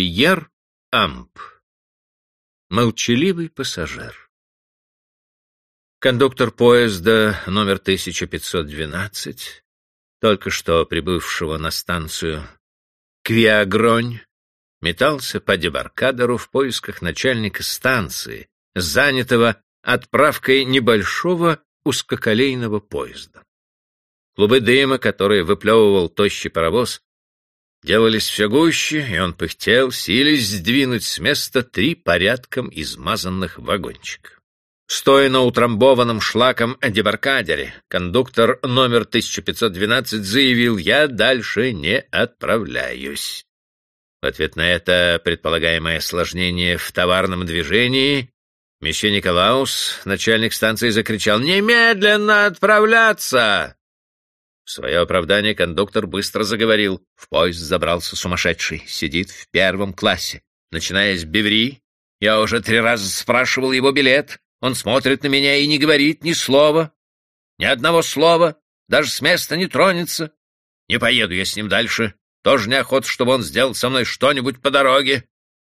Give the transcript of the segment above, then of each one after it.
Пьер Амп. Молчаливый пассажир. Кондуктор поезда номер 1512, только что прибывшего на станцию Квиагронь, метался по дебаркадеру в поисках начальника станции, занятого отправкой небольшого узкоколейного поезда. Клубы дыма, которые выплевывал тощий паровоз, делались все гуще, и он пыхтел, силясь сдвинуть с места три порядком измазанных вагончика. Стоя на утрамбованном шлаком дебаркадере, кондуктор номер 1512 заявил «Я дальше не отправляюсь». В ответ на это предполагаемое осложнение в товарном движении месье Николаус, начальник станции, закричал «Немедленно отправляться!» В свое оправдание кондуктор быстро заговорил. В поезд забрался сумасшедший, сидит в первом классе. Начиная с Беври, я уже три раза спрашивал его билет. Он смотрит на меня и не говорит ни слова. Ни одного слова, даже с места не тронется. Не поеду я с ним дальше. Тоже неохота, чтобы он сделал со мной что-нибудь по дороге.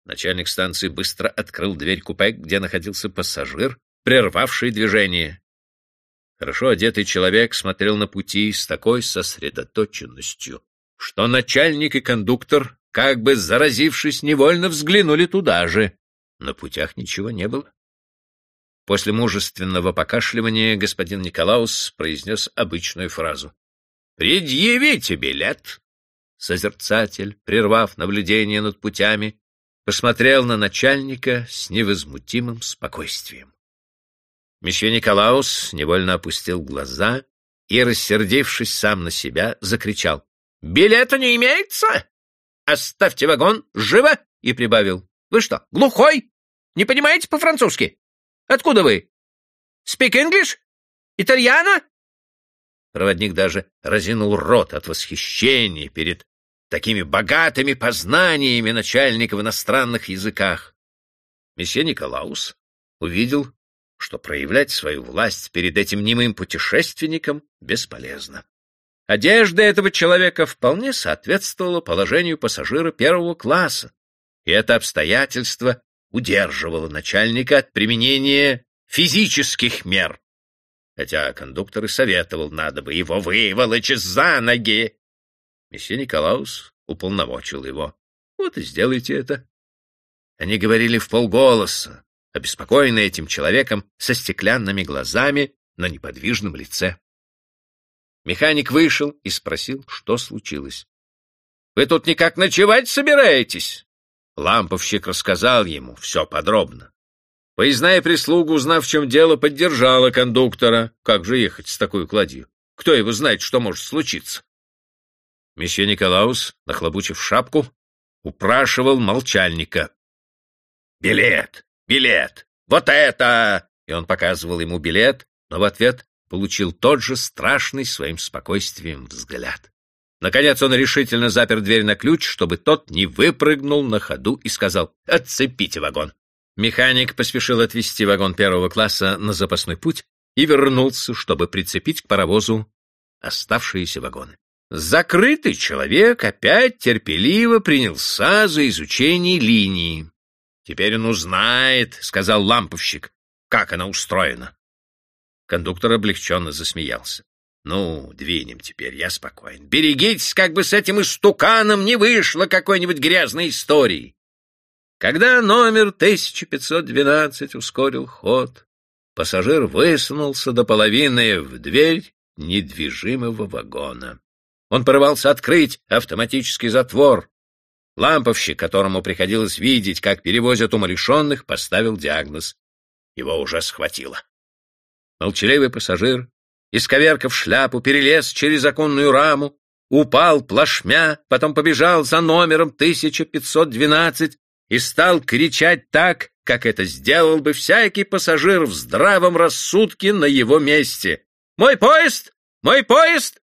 Начальник станции быстро открыл дверь купе, где находился пассажир, прервавший движение. Хорошо одетый человек смотрел на пути с такой сосредоточенностью, что начальник и кондуктор, как бы заразившись, невольно взглянули туда же. На путях ничего не было. После мужественного покашливания господин Николаус произнес обычную фразу. «Предъявите билет!» Созерцатель, прервав наблюдение над путями, посмотрел на начальника с невозмутимым спокойствием. Месье Николаус невольно опустил глаза и, рассердившись сам на себя, закричал. — Билета не имеется? Оставьте вагон, живо! И прибавил. — Вы что, глухой? Не понимаете по-французски? Откуда вы? Speak English? Итальяно? Проводник даже разинул рот от восхищения перед такими богатыми познаниями начальника в иностранных языках. Месье Николаус увидел, что проявлять свою власть перед этим немым путешественником бесполезно. Одежда этого человека вполне соответствовала положению пассажира первого класса, и это обстоятельство удерживало начальника от применения физических мер. Хотя кондуктор и советовал, надо бы его выволочь за ноги. Месье Николаус уполномочил его. Вот и сделайте это. Они говорили в полголоса, обеспокоенные этим человеком со стеклянными глазами на неподвижном лице. Механик вышел и спросил, что случилось. — Вы тут никак ночевать собираетесь? Ламповщик рассказал ему все подробно. Поездная прислуга, узнав, в чем дело, поддержала кондуктора. Как же ехать с такой кладью? Кто его знает, что может случиться? Месье Николаус, нахлобучив шапку, упрашивал молчальника. «Билет! Билет! Вот это!» И он показывал ему билет, но в ответ получил тот же страшный своим спокойствием взгляд. Наконец он решительно запер дверь на ключ, чтобы тот не выпрыгнул на ходу и сказал «Отцепите вагон». Механик поспешил отвезти вагон первого класса на запасной путь и вернулся, чтобы прицепить к паровозу оставшиеся вагоны. Закрытый человек опять терпеливо принялся за изучение линии. «Теперь он узнает», — сказал ламповщик, — «как она устроена». Кондуктор облегченно засмеялся. Ну, двинем теперь, я спокоен. Берегитесь, как бы с этим истуканом не вышло какой-нибудь грязной истории. Когда номер 1512 ускорил ход, пассажир высунулся до половины в дверь недвижимого вагона. Он порывался открыть автоматический затвор. Ламповщик, которому приходилось видеть, как перевозят умалишенных, поставил диагноз. Его уже схватило. Молчаливый пассажир исковеркав шляпу, перелез через оконную раму, упал плашмя, потом побежал за номером 1512 и стал кричать так, как это сделал бы всякий пассажир в здравом рассудке на его месте. «Мой поезд! Мой поезд!»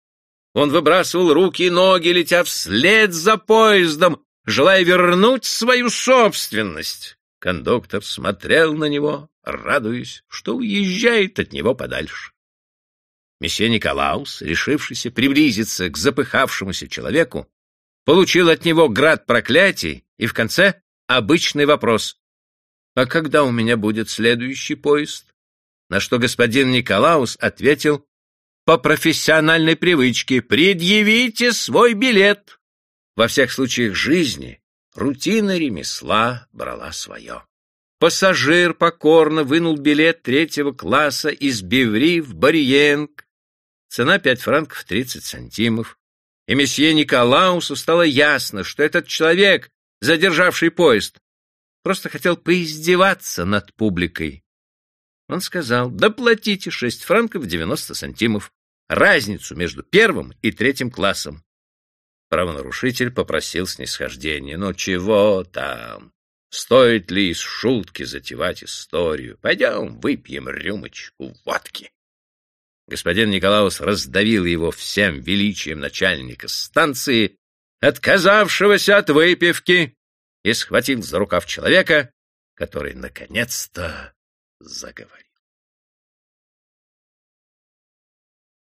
Он выбрасывал руки и ноги, летя вслед за поездом, желая вернуть свою собственность. Кондуктор смотрел на него, радуясь, что уезжает от него подальше. Месье Николаус, решившийся приблизиться к запыхавшемуся человеку, получил от него град проклятий И в конце обычный вопрос. «А когда у меня будет следующий поезд?» На что господин Николаус ответил по профессиональной привычке «Предъявите свой билет». Во всех случаях жизни рутина ремесла брала свое. Пассажир покорно вынул билет третьего класса из Беври в Бариенг. Цена пять франков тридцать сантимов. И месье Николаусу стало ясно, что этот человек, задержавший поезд, просто хотел поиздеваться над публикой. Он сказал, доплатите шесть франков девяносто сантимов, разницу между первым и третьим классом. Правонарушитель попросил снисхождения. Ну чего там? Стоит ли из шутки затевать историю? Пойдем выпьем рюмочку водки. Господин Николаус раздавил его всем величием начальника станции, отказавшегося от выпивки, и схватил за рукав человека, который наконец-то заговорил.